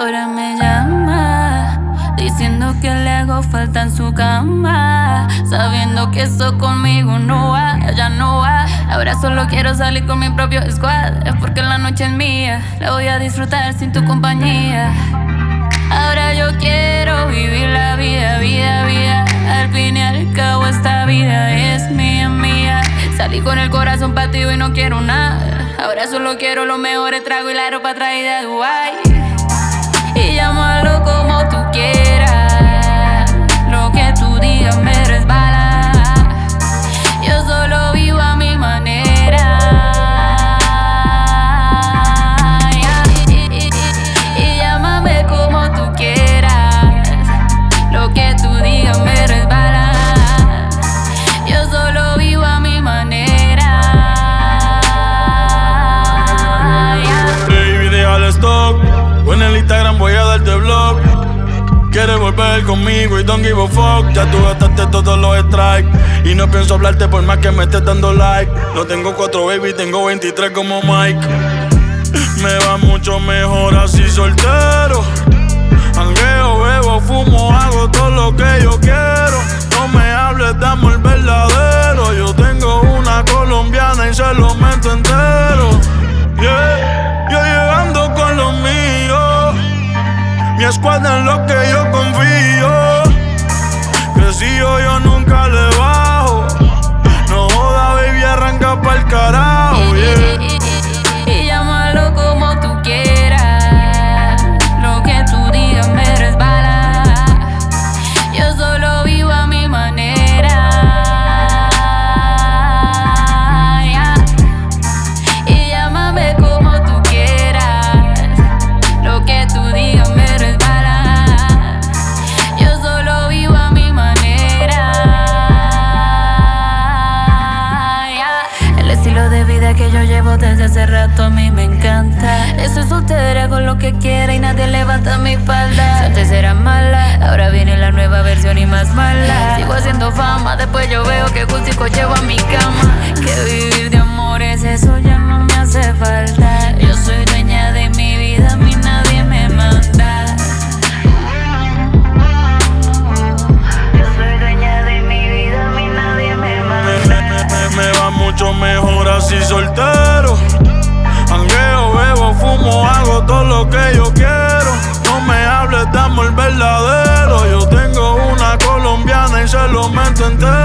Ahora me llama, diciendo que le hago falta en su cama. Sabiendo que eso conmigo no va, ya no va. Ahora solo quiero salir con mi propio squad. Es porque la noche es mía, la voy a disfrutar sin tu compañía. Ahora yo quiero vivir la vida, vida, vida. Al fin y al cabo, esta vida es mía, mía. Salí con el corazón partido y no quiero nada. Ahora solo quiero los mejores tragos y la ropa traída de Dubai. Y llámalo como Quieres volver conmigo y don't give a fuck. Ya tú gastaste todos los strikes. Y no pienso hablarte por más que me estés dando like. No tengo cuatro baby, tengo 23 como Mike. Me va mucho mejor así soltero. Hangueo, bebo, fumo, hago todo lo que yo quiero. No me hables de amor verdadero. Yo tengo una colombiana y se lo meto entero. Yeah, yo llegando con los míos. Mi escuadra en lo que yo. Si hoy yo no. El estilo de vida que yo llevo desde hace rato a mí me encanta. Estoy soltera con lo que quiera y nadie levanta mi falda. Antes era mala, ahora viene la nueva versión y más mala. Sigo haciendo fama, después yo veo que gustico llevo a mi cama. mejor así soltero. Hangueo, bebo, fumo, hago todo lo que yo quiero. No me hables de amor verdadero. Yo tengo una colombiana y se lo meto entero.